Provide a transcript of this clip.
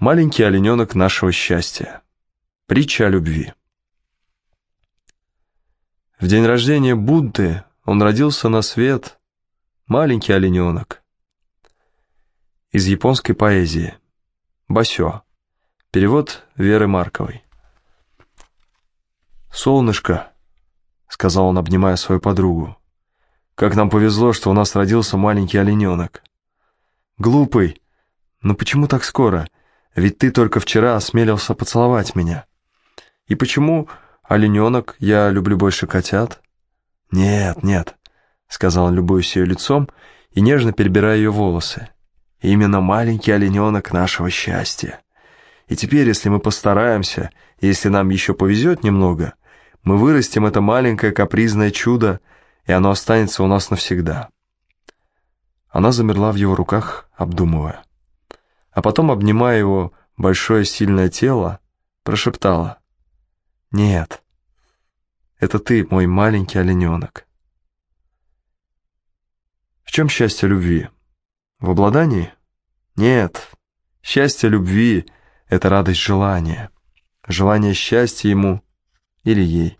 Маленький олененок нашего счастья. Притча о любви. В день рождения Будды он родился на свет, маленький олененок. Из японской поэзии. Басё. Перевод Веры Марковой. «Солнышко», — сказал он, обнимая свою подругу, — «как нам повезло, что у нас родился маленький олененок». «Глупый, но почему так скоро? Ведь ты только вчера осмелился поцеловать меня. И почему, олененок, я люблю больше котят?» «Нет, нет», — сказал любуясь ее лицом и нежно перебирая ее волосы. «Именно маленький олененок нашего счастья. И теперь, если мы постараемся, если нам еще повезет немного, мы вырастим это маленькое капризное чудо, и оно останется у нас навсегда». Она замерла в его руках, обдумывая. А потом, обнимая его большое сильное тело, прошептала. «Нет, это ты, мой маленький олененок». В чем счастье любви? В обладании? Нет, счастье любви — это радость желания, желание счастья ему или ей.